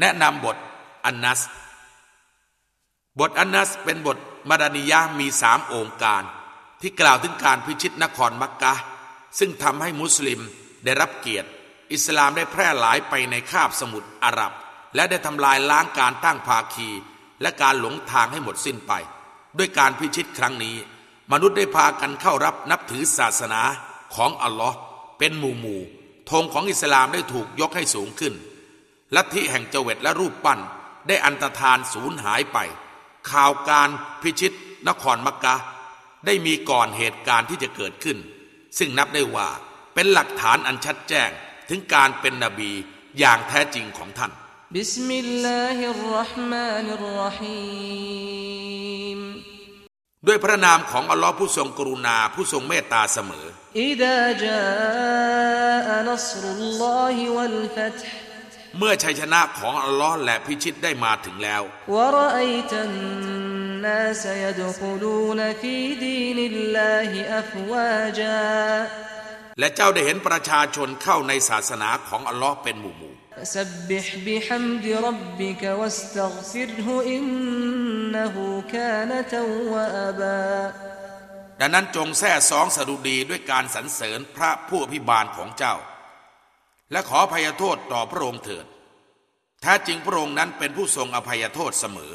แนะนำบทอันนัส บทอันนัสเป็นบทมาดานิยะมีสามองค์การ ที่กล่าวถึงการพิชิตนครมักกะ ซึ่งทำให้มุสลิมได้รับเกียรติ อิสลามได้แพร่หลายไปในคาบสมุทรอาหรับ และได้ทำลายล้างการตั้งภาคี และการหลงทางให้หมดสิ้นไป ด้วยการพิชิตครั้งนี้ มนุษย์ได้พากันเข้ารับนับถือศาสนาของอัลลอฮ์เป็นหมู่หมู่ธงของอิสลามได้ถูกยกให้สูงขึ้น ลัทธิแห่งเจวิตและรูปปั้น ได้อันตรธานสูญหายไป ข่าวการพิชิตนครมักกะ ได้มีก่อนเหตุการณ์ที่จะเกิดขึ้น ซึ่งนับได้ว่าเป็นหลักฐานอันชัดแจ้งถึงการเป็นนบีอย่างแท้จริงของท่านبسم الله الرحمن الرحيمมด้วยพระนามของอัลลอฮ์ผู้ทรงกรุณาผู้ทรงเมตตาเสมออิดาจานัสรุลลอฮิวัลฟัตห์ เมื่อชัยชนะของอัลลอฮ์และพิชิตได้มาถึงแล้ว และเจ้าได้เห็นประชาชนเข้าในศาสนาของอัลลอฮ์เป็นหมู่หมู่ดังนั้นจงแท้สองสดุดีด้วยการสรรเสริญพระผู้อภิบาลของเจ้า และขออภัยโทษต่อพระองค์เถิดแท้จริงพระองค์นั้นเป็นผู้ทรงอภัยโทษเสมอ